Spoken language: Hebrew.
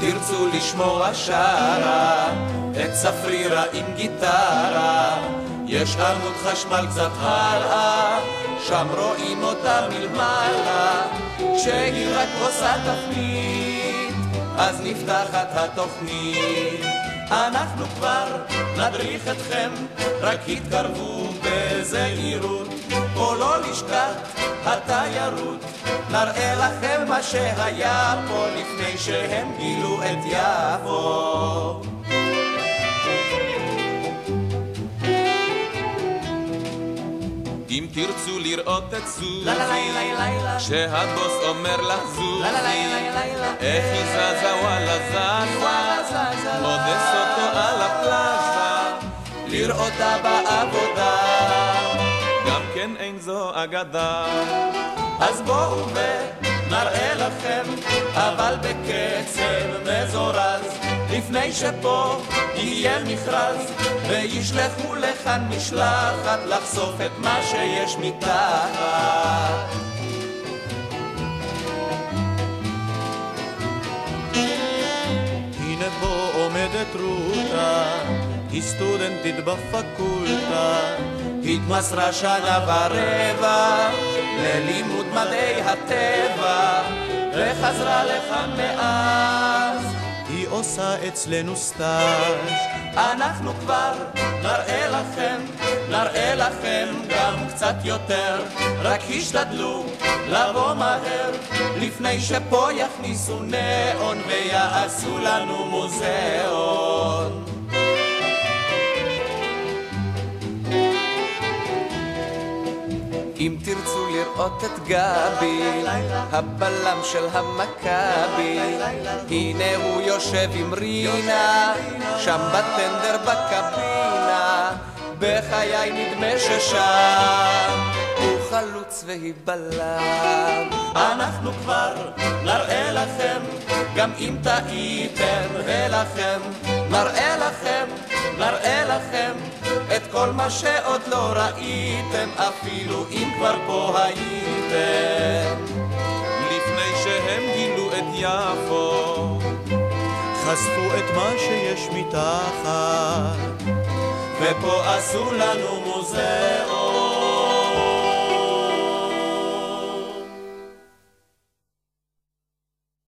תרצו לשמוע שרה, את ספרירה עם גיטרה, יש עמוד חשמל קצת הלאה, שם רואים אותה מלמעלה, כשהיא רק עושה תפנית, אז נפתחת התוכנית. אנחנו כבר נדריך אתכם, רק התקרבו בזהירות, פה לא לשכת התיירות, נראה לכם מה שהיה פה לפני שהם גילו את יפו. אם תרצו לראות את סוזי, שהבוס אומר לה זוזי, איך היא זזה וואלה זזה, מודס אותו על הפלאזה, לראותה בעבודה, כן אין זו אגדה. אז בואו ונראה לכם, אבל בקצב מזורז, לפני שפה יהיה מכרז, וישלחו לכאן משלחת לחשוף את מה שיש מתחת. עומדת רותה, היא סטודנטית בפקולטה, התמסרה שנה ורבע ללימוד מדעי הטבע, וחזרה לכאן מאז. היא עושה אצלנו סטאז'. אנחנו כבר נראה לכם, נראה לכם גם קצת יותר, רק השתדלו לבוא מהר, לפני שפה יכניסו נאון ויעשו לנו מוזיאון. אם תרצו לראות את גבי, הבלם של המכבי, הנה הוא יושב עם רינה, שם בטנדר בקבינה, בחיי נדמה ששם הוא חלוץ והיא בלם. אנחנו כבר נראה לכם, גם אם טעיתם ולכם, נראה לכם, נראה לכם כל מה שעוד לא ראיתם, אפילו אם כבר פה הייתם. לפני שהם גילו את יפו, חשפו את מה שיש מתחת. ופה עשו לנו מוזיאון.